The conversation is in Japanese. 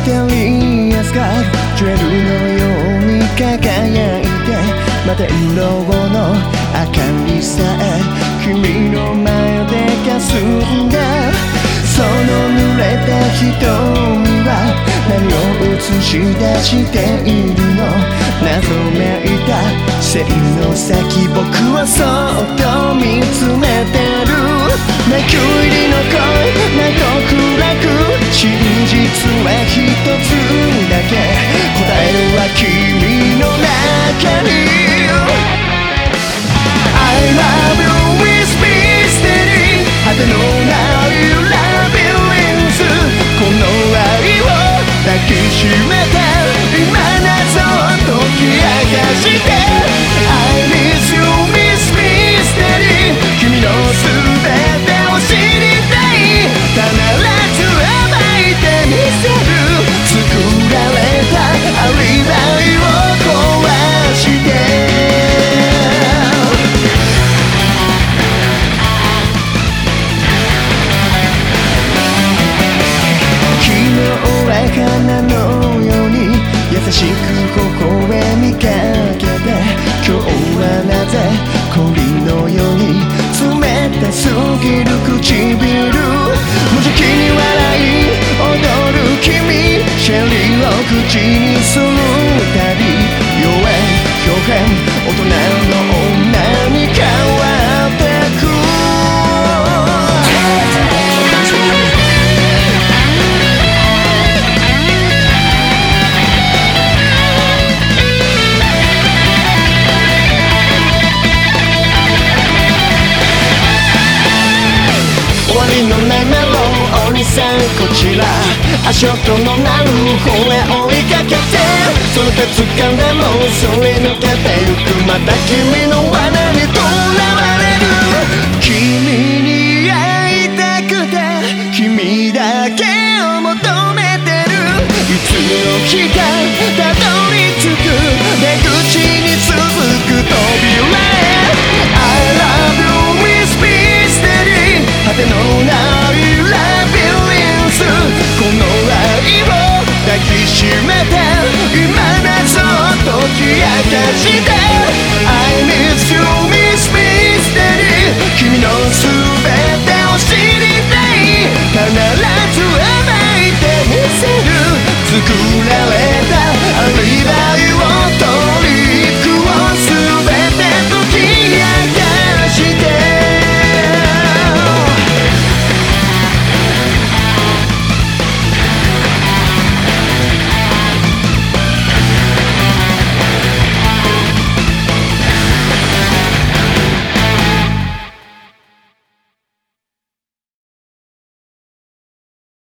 ミステリアスがジュエルのよう。に輝いて摩天楼の明かりさえ君の前で霞んだその濡れた瞳は何を映し出しているの謎めいた線の先僕はそっとつだけ答えは君の中に。I love you with mystery 果てのないラビリンスこの愛を抱きしめて今謎を解き明かして。ぎる唇無邪気に笑い踊る君シェリーを口にするたび弱い表現大人のンお兄さんこちら。足音の鳴る方へ追いかけて。その手掴んでもそり抜けてゆく。また君の罠にとらわれる。君作られた